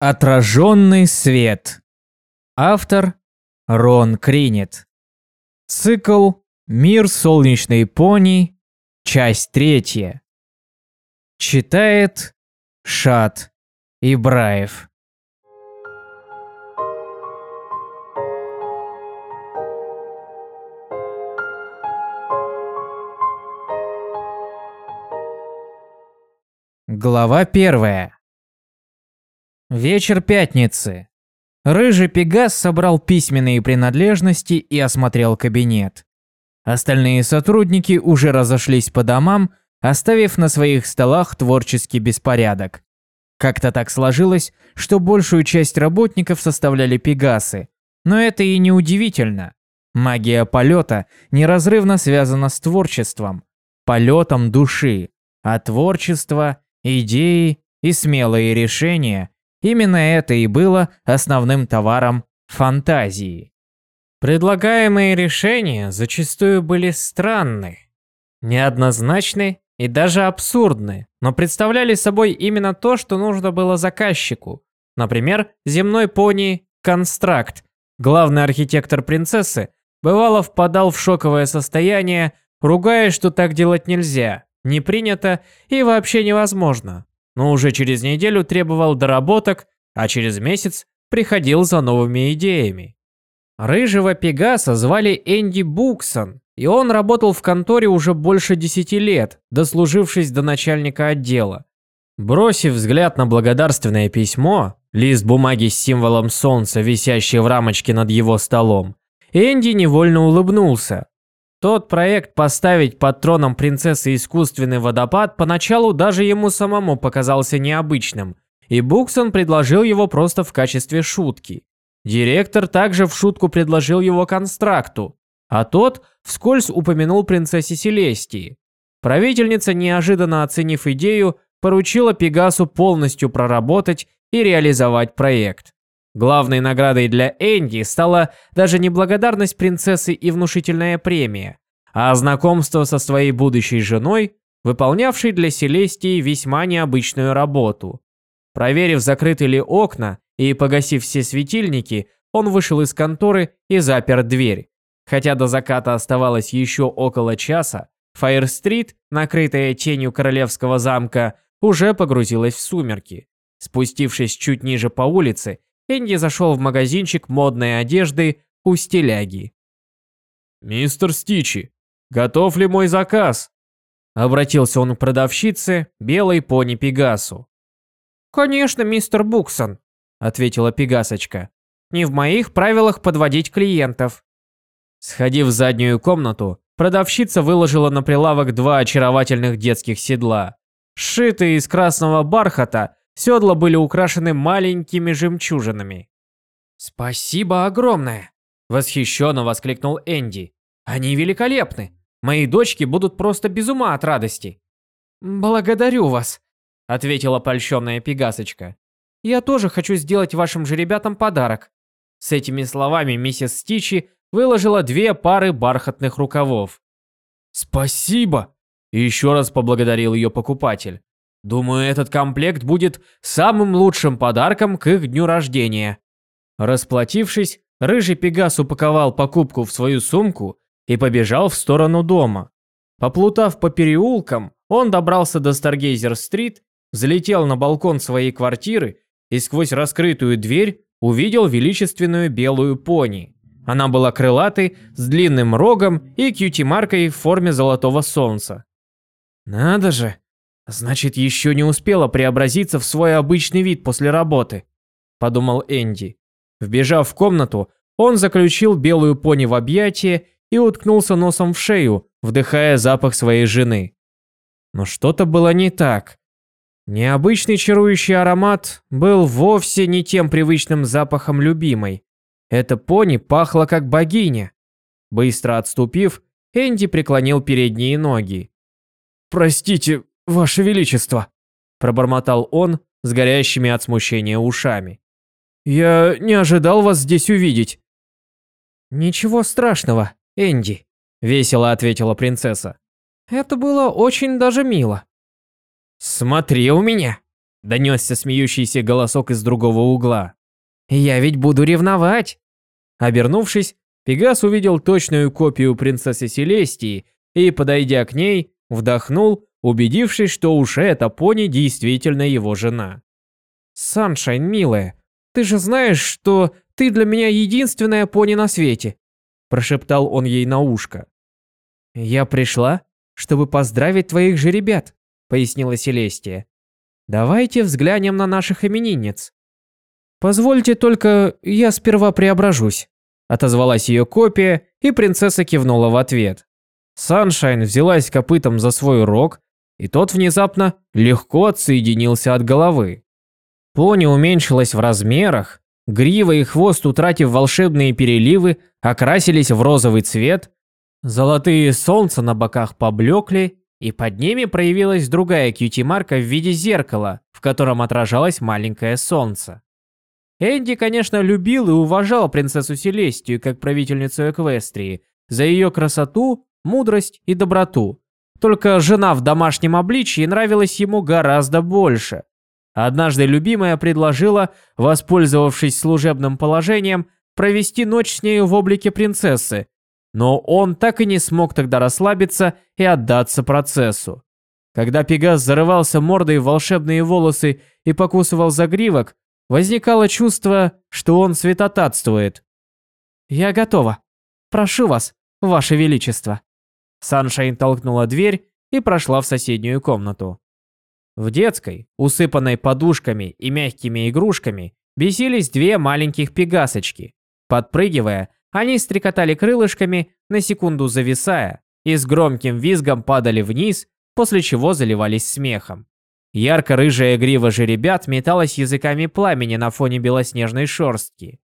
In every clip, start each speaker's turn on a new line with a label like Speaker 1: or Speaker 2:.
Speaker 1: Отраженный свет. Автор Рон Кринет. Цикл «Мир солнечной пони», часть третья. Читает Шат Ибраев. Глава первая. Вечер пятницы. Рыжий Пегас собрал письменные принадлежности и осмотрел кабинет. Остальные сотрудники уже разошлись по домам, оставив на своих столах творческий беспорядок. Как-то так сложилось, что большую часть работников составляли пегасы. Но это и не удивительно. Магия полета неразрывно связана с творчеством, полетом души, а творчество, идеи и смелые решения Именно это и было основным товаром фантазии. Предлагаемые решения зачастую были странны, неоднозначны и даже абсурдны, но представляли собой именно то, что нужно было заказчику. Например, земной пони Констракт, главный архитектор принцессы, бывало впадал в шоковое состояние, ругая, что так делать нельзя, не принято и вообще невозможно но уже через неделю требовал доработок, а через месяц приходил за новыми идеями. Рыжего Пегаса звали Энди Буксон, и он работал в конторе уже больше десяти лет, дослужившись до начальника отдела. Бросив взгляд на благодарственное письмо, лист бумаги с символом солнца, висящий в рамочке над его столом, Энди невольно улыбнулся. Тот проект поставить под троном принцессы искусственный водопад поначалу даже ему самому показался необычным, и Буксон предложил его просто в качестве шутки. Директор также в шутку предложил его констракту, а тот вскользь упомянул принцессе Селестии. Правительница, неожиданно оценив идею, поручила Пегасу полностью проработать и реализовать проект. Главной наградой для Энди стала даже не благодарность принцессы и внушительная премия, а знакомство со своей будущей женой, выполнявшей для Селестии весьма необычную работу. Проверив, закрыты ли окна и погасив все светильники, он вышел из конторы и запер дверь. Хотя до заката оставалось еще около часа, Фаер-стрит, накрытая тенью королевского замка, уже погрузилась в сумерки. Спустившись чуть ниже по улице, Энди зашел в магазинчик модной одежды у стиляги.
Speaker 2: «Мистер Стичи, готов ли мой заказ?»
Speaker 1: Обратился он к продавщице, белой пони Пегасу.
Speaker 3: «Конечно, мистер Буксон», — ответила Пегасочка. «Не в моих правилах подводить клиентов».
Speaker 1: Сходив в заднюю комнату, продавщица выложила на прилавок два очаровательных детских седла. Сшитые из красного бархата, Седла были украшены маленькими жемчужинами.
Speaker 3: «Спасибо огромное!» – восхищенно воскликнул Энди. «Они великолепны! Мои дочки будут просто без ума от радости!» «Благодарю вас!» – ответила польщенная пегасочка. «Я тоже хочу сделать вашим же ребятам подарок!» С этими словами миссис Стичи выложила две пары бархатных рукавов.
Speaker 2: «Спасибо!» – еще раз поблагодарил ее покупатель.
Speaker 3: Думаю, этот комплект будет самым лучшим подарком к их дню рождения.
Speaker 1: Расплатившись, рыжий Пегас упаковал покупку в свою сумку и побежал в сторону дома. Поплутав по переулкам, он добрался до Старгейзер-стрит, взлетел на балкон своей квартиры и сквозь раскрытую дверь увидел величественную белую пони. Она была крылатой, с длинным рогом и кьюти-маркой в форме золотого солнца. «Надо же!» «Значит, еще не успела преобразиться в свой обычный вид после работы», – подумал Энди. Вбежав в комнату, он заключил белую пони в объятия и уткнулся носом в шею, вдыхая запах своей жены. Но что-то было не так. Необычный чарующий аромат был вовсе не тем привычным запахом любимой. Эта пони пахла как богиня. Быстро отступив, Энди преклонил передние ноги.
Speaker 2: «Простите, «Ваше Величество!»
Speaker 1: – пробормотал он с горящими от смущения ушами.
Speaker 2: «Я не ожидал вас здесь увидеть».
Speaker 3: «Ничего страшного, Энди», – весело ответила принцесса. «Это было очень даже мило».
Speaker 1: «Смотри у меня!» Донесся смеющийся голосок из другого угла.
Speaker 3: Я ведь буду ревновать.
Speaker 1: Обернувшись, Пегас увидел точную копию принцессы Селестии и, подойдя к ней, вдохнул, убедившись, что уж эта пони действительно его жена.
Speaker 3: Саншайн, милая, ты же знаешь, что ты для меня единственная пони на свете, прошептал он ей на ушко. Я пришла, чтобы поздравить твоих же ребят, пояснила Селестия. Давайте взглянем на наших именинниц. Позвольте только я сперва преображусь, отозвалась ее копия, и принцесса кивнула в ответ. Саншайн взялась копытом за свой рог, и тот внезапно легко отсоединился от головы. Пони уменьшилась в размерах, грива и хвост, утратив волшебные переливы, окрасились в розовый цвет, золотые солнца на боках поблекли, и под ними проявилась другая кьюти-марка в виде зеркала, в котором отражалось маленькое солнце. Энди, конечно, любил и уважал принцессу Селестию как правительницу Эквестрии за ее красоту, мудрость и доброту. Только жена в домашнем обличье нравилась ему гораздо больше. Однажды любимая предложила, воспользовавшись служебным положением, провести ночь с нею в облике принцессы, но он так и не смог тогда расслабиться и отдаться процессу. Когда Пегас зарывался мордой в волшебные волосы и покусывал загривок, возникало чувство, что он святотатствует. «Я готова. Прошу вас, ваше величество». Саншайн толкнула дверь и прошла в соседнюю комнату. В детской, усыпанной подушками и мягкими игрушками, бесились две маленьких пегасочки. Подпрыгивая, они стрекотали крылышками, на секунду зависая, и с громким визгом падали вниз, после чего заливались смехом. Ярко-рыжая грива жеребят металась языками пламени на фоне белоснежной шерстки.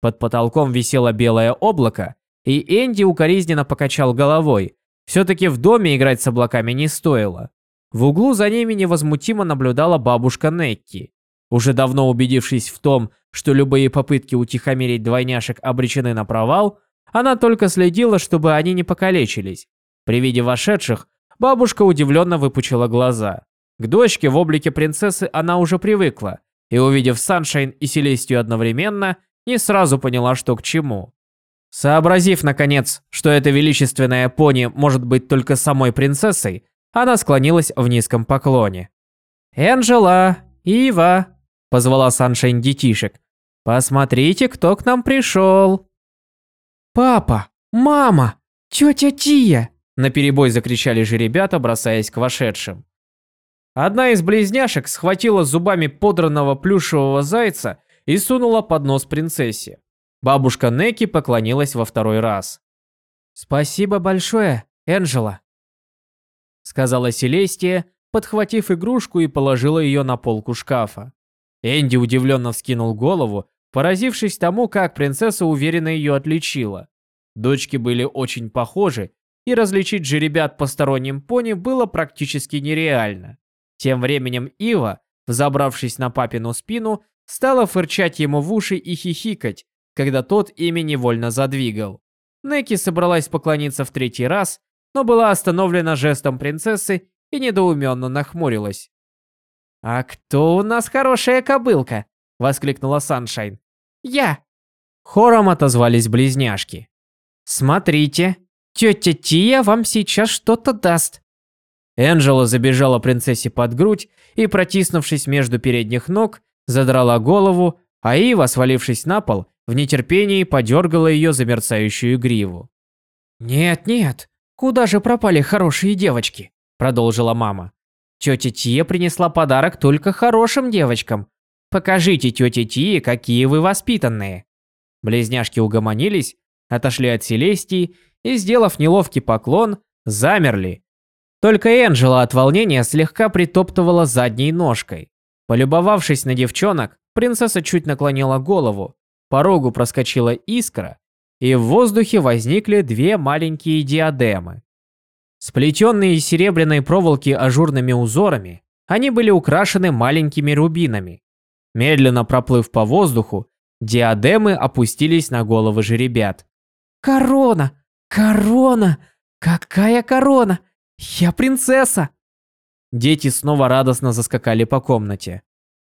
Speaker 3: Под потолком висело белое облако, и Энди укоризненно покачал головой. Все-таки в доме играть с облаками не стоило. В углу за ними невозмутимо наблюдала бабушка Некки. Уже давно убедившись в том, что любые попытки утихомирить двойняшек обречены на провал, она только следила, чтобы они не покалечились. При виде вошедших, бабушка удивленно выпучила глаза. К дочке в облике принцессы она уже привыкла, и увидев Саншайн и Селестию одновременно, не сразу поняла, что к чему. Сообразив, наконец, что эта величественная пони может быть только самой принцессой, она склонилась в низком поклоне. «Энджела, Ива!» – позвала Саншайн детишек. «Посмотрите, кто к нам пришел!» «Папа! Мама! Тетя Тия!» – наперебой закричали же ребята, бросаясь к вошедшим. Одна из близняшек схватила зубами подранного плюшевого зайца и сунула под нос принцессе. Бабушка Неки поклонилась во второй раз. «Спасибо большое, Энджела», сказала Селестия, подхватив игрушку и положила ее на полку шкафа. Энди удивленно вскинул голову, поразившись тому, как принцесса уверенно ее отличила. Дочки были очень похожи, и различить же ребят посторонним пони было практически нереально. Тем временем Ива, взобравшись на папину спину, стала фырчать ему в уши и хихикать, когда тот ими невольно задвигал. Неки собралась поклониться в третий раз, но была остановлена жестом принцессы и недоуменно нахмурилась. «А кто у нас хорошая кобылка?» — воскликнула Саншайн. «Я!» Хором отозвались близняшки. «Смотрите, тетя Тия вам сейчас что-то даст». Энджела забежала принцессе под грудь и, протиснувшись между передних ног, задрала голову, а Ива, свалившись на пол, в нетерпении подергала ее за мерцающую гриву. «Нет-нет, «Куда же пропали хорошие девочки?» – продолжила мама. «Тетя Тия принесла подарок только хорошим девочкам. Покажите тете Тие, какие вы воспитанные». Близняшки угомонились, отошли от Селестии и, сделав неловкий поклон, замерли. Только Энджела от волнения слегка притоптывала задней ножкой. Полюбовавшись на девчонок, принцесса чуть наклонила голову, по рогу проскочила искра, и в воздухе возникли две маленькие диадемы. Сплетенные из серебряной проволоки ажурными узорами, они были украшены маленькими рубинами. Медленно проплыв по воздуху, диадемы опустились на головы жеребят. «Корона! Корона! Какая корона! Я принцесса!» Дети снова радостно заскакали по комнате.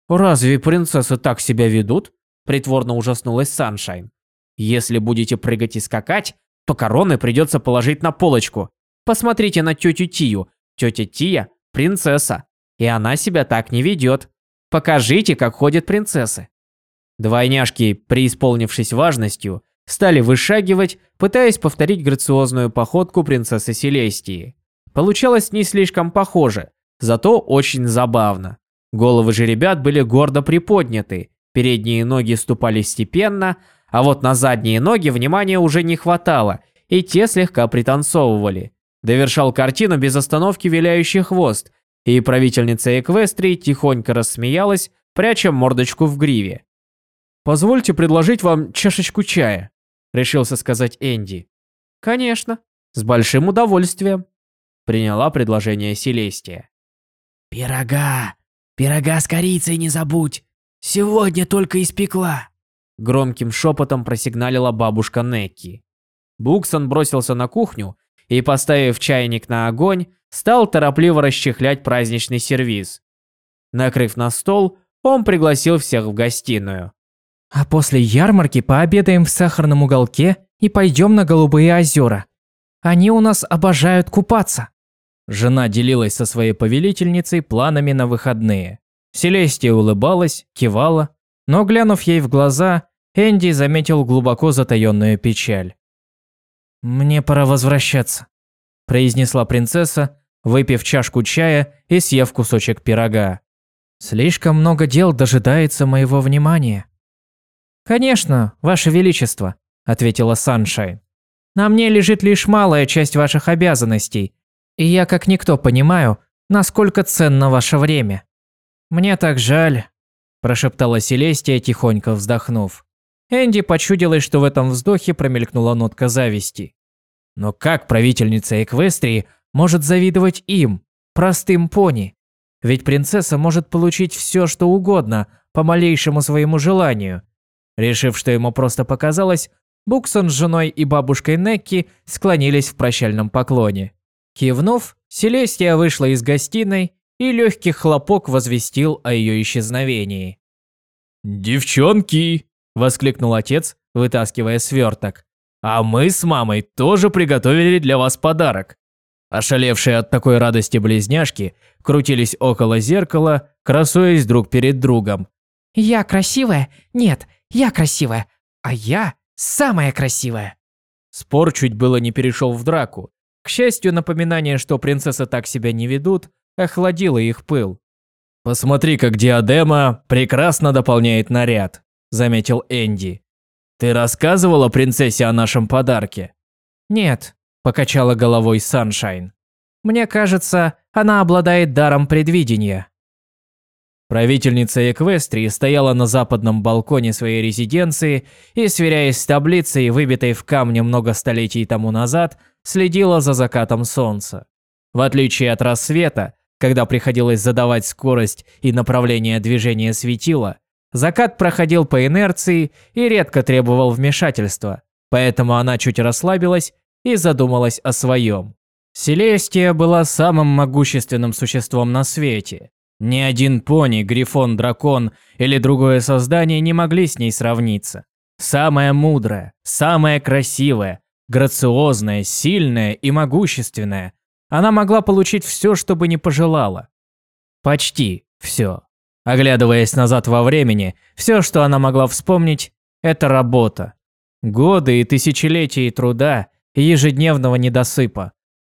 Speaker 3: «Разве принцессы так себя ведут?» – притворно ужаснулась Саншайн. «Если будете прыгать и скакать, то короны придется положить на полочку. Посмотрите на тетю Тию. Тетя Тия – принцесса, и она себя так не ведет. Покажите, как ходят принцессы». Двойняшки, преисполнившись важностью, стали вышагивать, пытаясь повторить грациозную походку принцессы Селестии. Получалось не слишком похоже, зато очень забавно. Головы же ребят были гордо приподняты, передние ноги ступали степенно, а вот на задние ноги внимания уже не хватало, и те слегка пританцовывали. Довершал картину без остановки виляющий хвост, и правительница Эквестрии тихонько рассмеялась, пряча мордочку в гриве. «Позвольте предложить вам чашечку чая», – решился сказать Энди. «Конечно, с большим удовольствием», – приняла предложение Селестия.
Speaker 4: «Пирога! Пирога с корицей не забудь! Сегодня только испекла!»
Speaker 3: Громким шепотом просигналила бабушка Некки. Буксон бросился на кухню и, поставив чайник на огонь, стал торопливо расчехлять праздничный сервиз. Накрыв на стол, он пригласил всех в гостиную.
Speaker 1: А после ярмарки пообедаем в сахарном уголке и пойдем на Голубые озера. Они у нас обожают купаться. Жена делилась со своей повелительницей планами на выходные. Селестия улыбалась, кивала, но, глянув ей в глаза, Энди заметил глубоко затаённую печаль. «Мне пора возвращаться», – произнесла принцесса, выпив чашку чая и съев кусочек пирога. «Слишком много дел дожидается моего внимания». «Конечно, Ваше Величество», – ответила Саншайн. «На мне лежит лишь малая часть ваших обязанностей, и я как никто понимаю, насколько ценно ваше время». «Мне так жаль», – прошептала Селестия, тихонько вздохнув. Энди почудилось, что в этом вздохе промелькнула нотка зависти. Но как правительница Эквестрии может завидовать им, простым пони? Ведь принцесса может получить все, что угодно, по малейшему своему желанию, Решив, что ему просто показалось, Буксон с женой и бабушкой Некки склонились в прощальном поклоне. Кивнув, Селестия вышла из гостиной, и легкий хлопок возвестил о ее исчезновении.
Speaker 2: «Девчонки!» – воскликнул отец, вытаскивая сверток. «А мы с мамой тоже приготовили для вас подарок». Ошалевшие от такой радости близняшки крутились около зеркала, красуясь друг перед другом.
Speaker 4: «Я красивая? Нет, я красивая, а я самая красивая.
Speaker 3: Спор чуть было не перешел в драку. К счастью, напоминание, что принцессы так себя не ведут, охладило их пыл.
Speaker 2: «Посмотри, как диадема прекрасно дополняет наряд», – заметил Энди. «Ты рассказывала принцессе о нашем подарке?»
Speaker 1: «Нет», – покачала головой Саншайн. «Мне кажется, она обладает даром предвидения».
Speaker 3: Правительница Эквестрии стояла на западном балконе своей резиденции и, сверяясь с таблицей, выбитой в камне много столетий тому назад, следила за закатом солнца. В отличие от рассвета, когда приходилось задавать скорость и направление движения светила, закат проходил по инерции и редко требовал вмешательства, поэтому она чуть расслабилась и задумалась о своем. Селестия была самым могущественным существом на свете, ни один пони, грифон, дракон или другое создание не могли с ней сравниться. Самая мудрая, самая красивая, грациозная, сильная и могущественная. Она могла получить все, что бы не пожелала. Почти все. Оглядываясь назад во времени, все, что она могла вспомнить, это работа. Годы и тысячелетия труда и ежедневного недосыпа.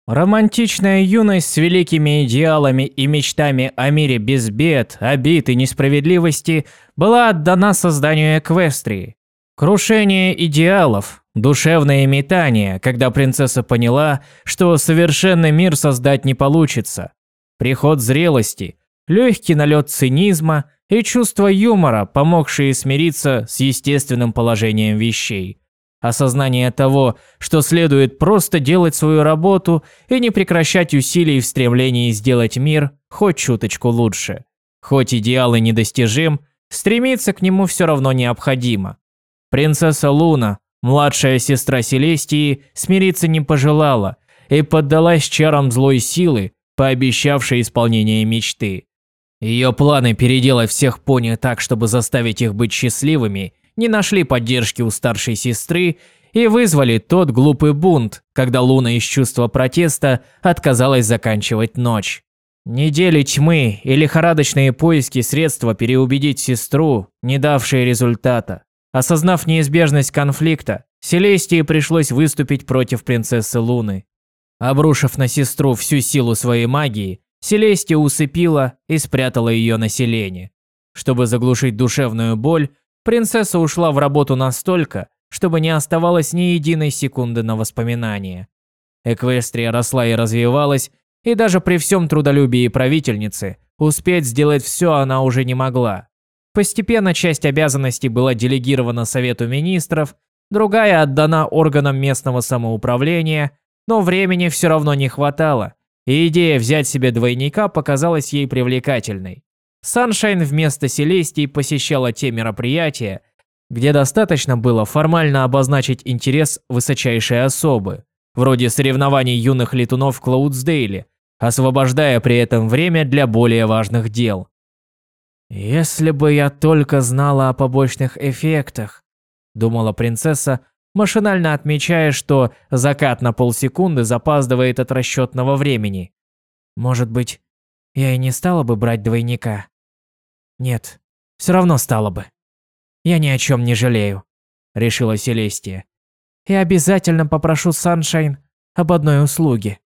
Speaker 3: Романтичная юность с великими идеалами и мечтами о мире без бед, обид и несправедливости была отдана созданию Эквестрии. Крушение идеалов, душевное метание, когда принцесса поняла, что совершенный мир создать не получится. Приход зрелости, легкий налет цинизма и чувство юмора, помогшие смириться с естественным положением вещей. Осознание того, что следует просто делать свою работу и не прекращать усилий в стремлении сделать мир хоть чуточку лучше. Хоть идеал и недостижим, стремиться к нему все равно необходимо. Принцесса Луна, младшая сестра Селестии, смириться не пожелала и поддалась чарам злой силы, пообещавшей исполнение мечты.
Speaker 2: Ее планы переделать всех пони так, чтобы заставить их быть счастливыми, не нашли поддержки у старшей сестры и вызвали тот глупый бунт, когда Луна из чувства протеста отказалась заканчивать ночь. Недели тьмы и лихорадочные поиски средства переубедить сестру, не давшие результата. Осознав неизбежность конфликта, Селестии пришлось выступить против принцессы Луны. Обрушив на сестру всю силу своей магии, Селестия усыпила и спрятала ее население. Чтобы заглушить душевную боль, принцесса ушла в работу настолько, чтобы не оставалось ни единой секунды на воспоминания. Эквестрия росла и развивалась, и даже при всем трудолюбии правительницы успеть сделать все она уже не могла. Постепенно часть обязанностей была делегирована Совету Министров, другая отдана органам местного самоуправления, но времени все равно не хватало, и идея взять себе двойника показалась ей привлекательной. Саншайн вместо Селестии посещала те мероприятия, где достаточно было формально обозначить интерес высочайшей особы, вроде соревнований юных летунов в Клаудсдейле, освобождая при этом время для более важных дел. «Если бы я только знала о побочных эффектах», – думала принцесса, машинально отмечая, что закат на полсекунды запаздывает от расчетного времени. «Может быть, я и не стала бы брать двойника?» «Нет, все равно стала бы. Я ни о чем не жалею», – решила Селестия. «И обязательно попрошу Саншайн об одной услуге».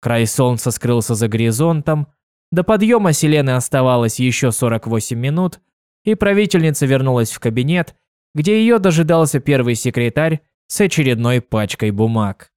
Speaker 2: Край солнца скрылся за горизонтом, до подъема Селены оставалось еще 48 минут, и правительница вернулась в кабинет, где ее дожидался первый секретарь с очередной пачкой бумаг.